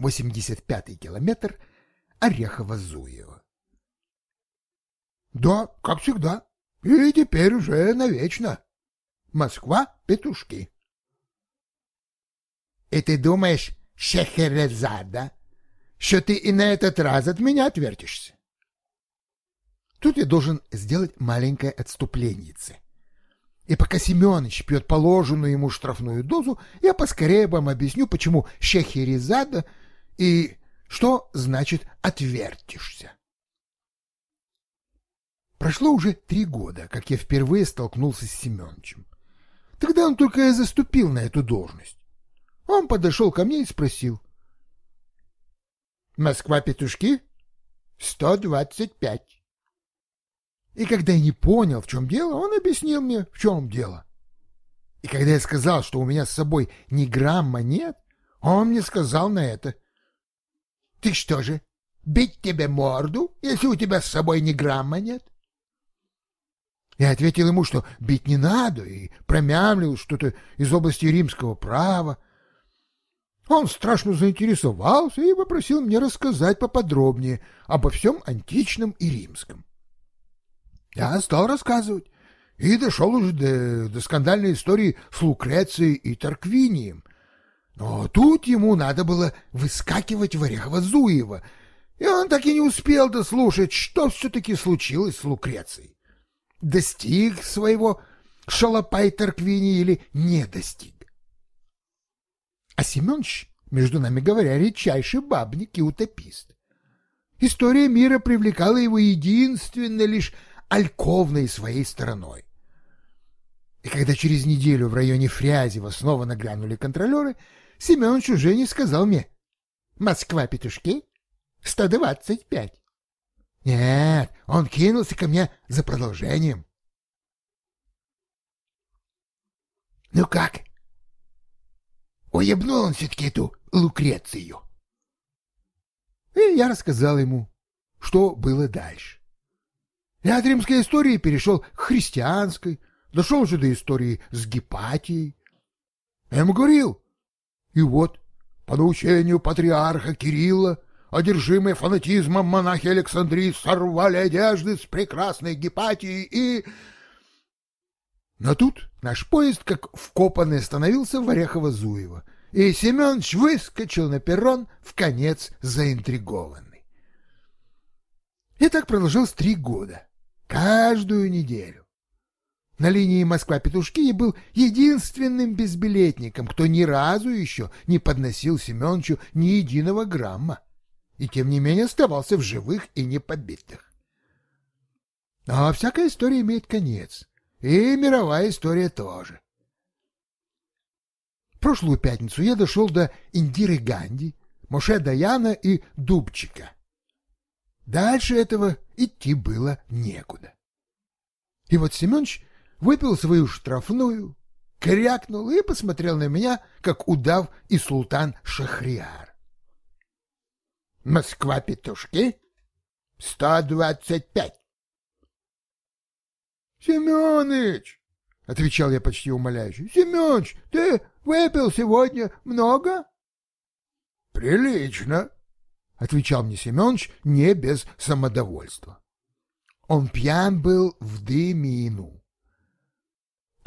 85-й километр Орехово-Зуево. Да, как всегда. И теперь уже навечно. Москва, петушки. И ты думаешь, Шехерезада, что ты и на этот раз от меня отвертишься? Тут я должен сделать маленькое отступление. И пока Семенович пьет положенную ему штрафную дозу, я поскорее вам объясню, почему Шехерезада и что значит «отвертишься». Прошло уже три года, как я впервые столкнулся с Семеновичем. Тогда он только и заступил на эту должность. Он подошел ко мне и спросил. «Москва-петушки? Сто двадцать пять». И когда я не понял, в чем дело, он объяснил мне, в чем дело. И когда я сказал, что у меня с собой ни грамма нет, он мне сказал на это. «Ты что же, бить тебе морду, если у тебя с собой ни грамма нет?» Я ответил ему, что бить не надо, и промямлил что-то из области римского права. Он страшно заинтересовался и попросил мне рассказать поподробнее обо всем античном и римском. Я стал рассказывать и дошел уже до, до скандальной истории с Лукрецией и Тарквинием. Но тут ему надо было выскакивать в Орехово-Зуево, и он так и не успел дослушать, что все-таки случилось с Лукрецией достиг своего шалопай Тарквини или не достиг. А Семенович, между нами говоря, редчайший бабник и утопист. История мира привлекала его единственно лишь альковной своей стороной. И когда через неделю в районе Фрязева снова нагрянули контролеры, Семенович уже не сказал мне «Москва-петушки? 125». Нет, он кинулся ко мне за продолжением. Ну как? Уебнул он все-таки эту Лукрецию. И я рассказал ему, что было дальше. Я от римской истории перешел к христианской, дошел уже до истории с Гепатией. Я ему говорил, и вот, по научению патриарха Кирилла, одержимые фанатизмом монахи Александрии сорвали одежды с прекрасной Гепатией и... Но тут наш поезд, как вкопанный, остановился в Орехово-Зуево, и Семенович выскочил на перрон в конец заинтригованный. И так продолжалось три года, каждую неделю. На линии Москва-Петушки был единственным безбилетником, кто ни разу еще не подносил Семеновичу ни единого грамма и тем не менее оставался в живых и непобитых. А всякая история имеет конец, и мировая история тоже. Прошлую пятницу я дошел до Индиры Ганди, Моше Даяна и Дубчика. Дальше этого идти было некуда. И вот Семенович выпил свою штрафную, крякнул и посмотрел на меня, как удав и султан Шахриар. Москва-петушки? Сто двадцать пять. Семёныч, — отвечал я почти умоляюще, — Семёныч, ты выпил сегодня много? — Прилично, — отвечал мне Семёныч не без самодовольства. Он пьян был в дымину. —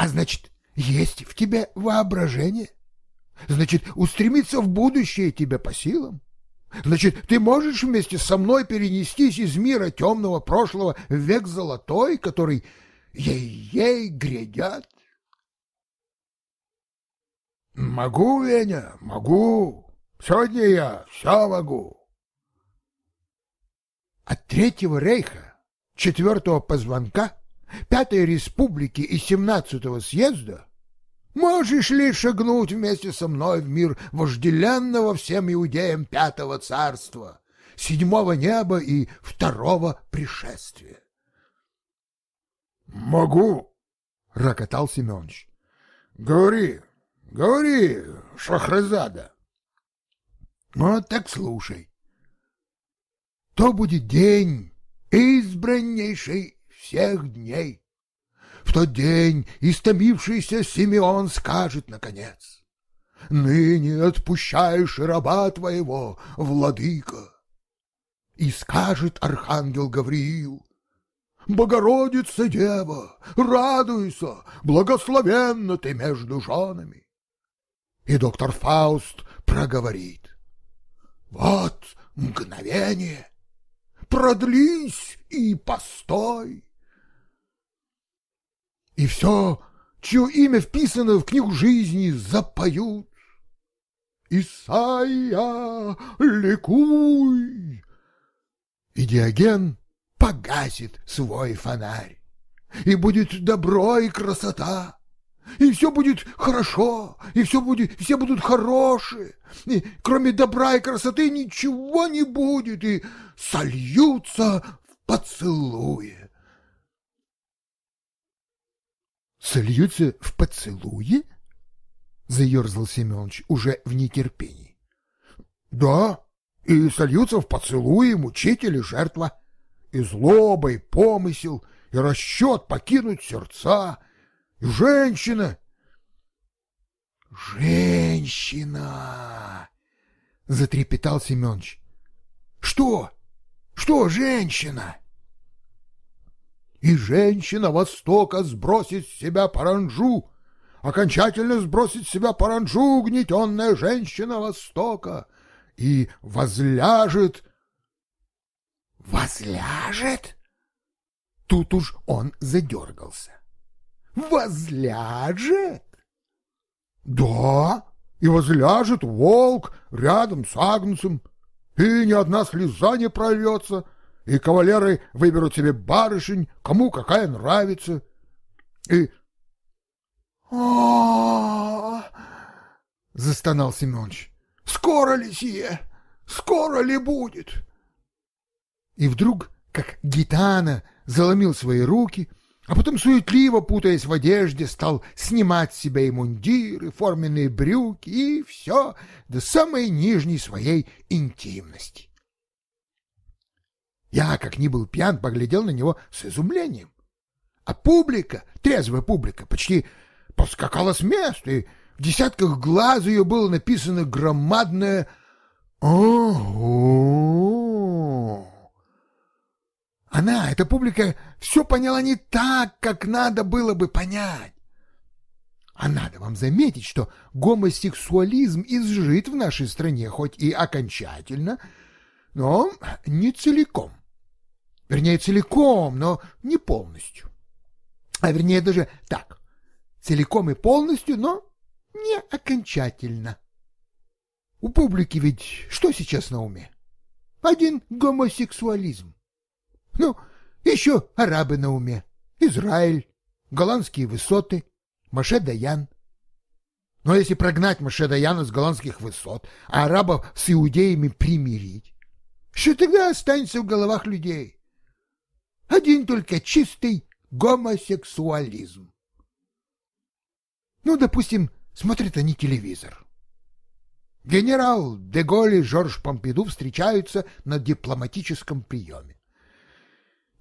А значит, есть в тебе воображение? Значит, устремиться в будущее тебе по силам? Значит, ты можешь вместе со мной перенестись из мира темного прошлого в век золотой, который ей-ей грядят? Могу, Веня, могу. Сегодня я все могу. От Третьего Рейха, Четвертого позвонка, Пятой Республики и Семнадцатого съезда Можешь ли шагнуть вместе со мной в мир вожделенного всем иудеям пятого царства, седьмого неба и второго пришествия? — Могу, — рокотал Семенович. — Говори, говори, Шахразада. — Ну, так слушай. То будет день избраннейший всех дней в тот день истомившийся Симеон скажет, наконец, ныне отпущаешь раба твоего, владыка. И скажет архангел Гавриил, Богородица Дева, радуйся, благословенна ты между женами. И доктор Фауст проговорит, вот мгновение, продлись и постой. И все, чье имя вписано в книгу жизни, запоют. Исайя, ликуй! И Диоген погасит свой фонарь, и будет добро и красота, и все будет хорошо, и все будет, все будут хорошие, и кроме добра и красоты ничего не будет, и сольются в поцелуе. Сольются в поцелуе? Заерзал Семенович уже в нетерпении. Да, и сольются в поцелуе мучитель и жертва, и злоба, и помысел, и расчет покинуть сердца, и женщина. Женщина! Затрепетал Семенович. Что? Что женщина? И женщина Востока сбросит с себя паранжу, окончательно сбросит с себя паранжу угнетенная женщина Востока и возляжет. Возляжет? Тут уж он задергался. Возляжет? Да, и возляжет волк рядом с Агнцем, и ни одна слеза не прольется, и кавалеры выберут себе барышень, кому какая нравится, и... а застонал Семенович. «Скоро ли сие? Скоро ли будет?» И вдруг, как гитана, заломил свои руки, а потом суетливо, путаясь в одежде, стал снимать с себя и мундиры, форменные брюки и все до самой нижней своей интимности. Я, как ни был пьян, поглядел на него с изумлением. А публика, трезвая публика, почти поскакала с места, и в десятках глаз ее было написано громадное «Ого!». Она, эта публика, все поняла не так, как надо было бы понять. А надо вам заметить, что гомосексуализм изжит в нашей стране, хоть и окончательно, но не целиком. Вернее, целиком, но не полностью. А вернее, даже так, целиком и полностью, но не окончательно. У публики ведь что сейчас на уме? Один гомосексуализм. Ну, еще арабы на уме. Израиль, голландские высоты, Маше Даян. Но если прогнать Маше Даяна с голландских высот, а арабов с иудеями примирить, что тогда останется в головах людей? Один только чистый гомосексуализм. Ну, допустим, смотрят они телевизор. Генерал Деголь и Жорж Помпиду встречаются на дипломатическом приеме.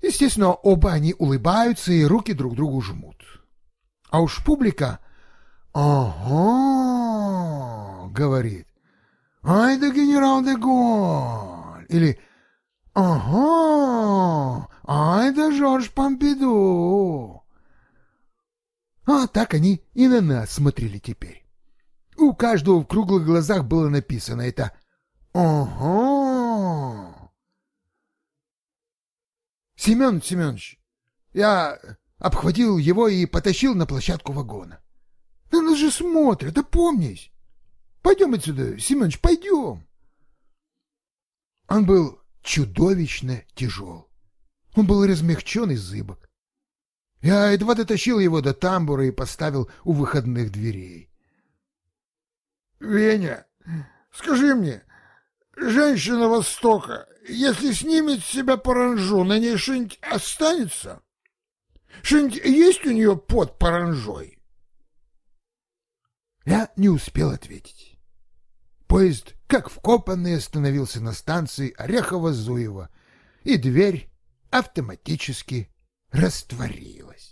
Естественно, оба они улыбаются и руки друг другу жмут. А уж публика «Ага», говорит, «Ай да генерал Деголь!» или «Ага, ай да Жорж Помпиду!» А так они и на нас смотрели теперь. У каждого в круглых глазах было написано это «Ага». Семен Семенович, я обхватил его и потащил на площадку вагона. Да нас же смотрят, опомнись. Пойдем отсюда, Семенович, пойдем. Он был чудовищно тяжел. Он был размягчен и зыбок. Я едва дотащил его до тамбура и поставил у выходных дверей. — Веня, скажи мне, женщина Востока, если снимет с себя паранжу, на ней что-нибудь останется? Что-нибудь есть у нее под паранжой? Я не успел ответить. Поезд, как вкопанный, остановился на станции Орехово-Зуево, и дверь автоматически растворилась.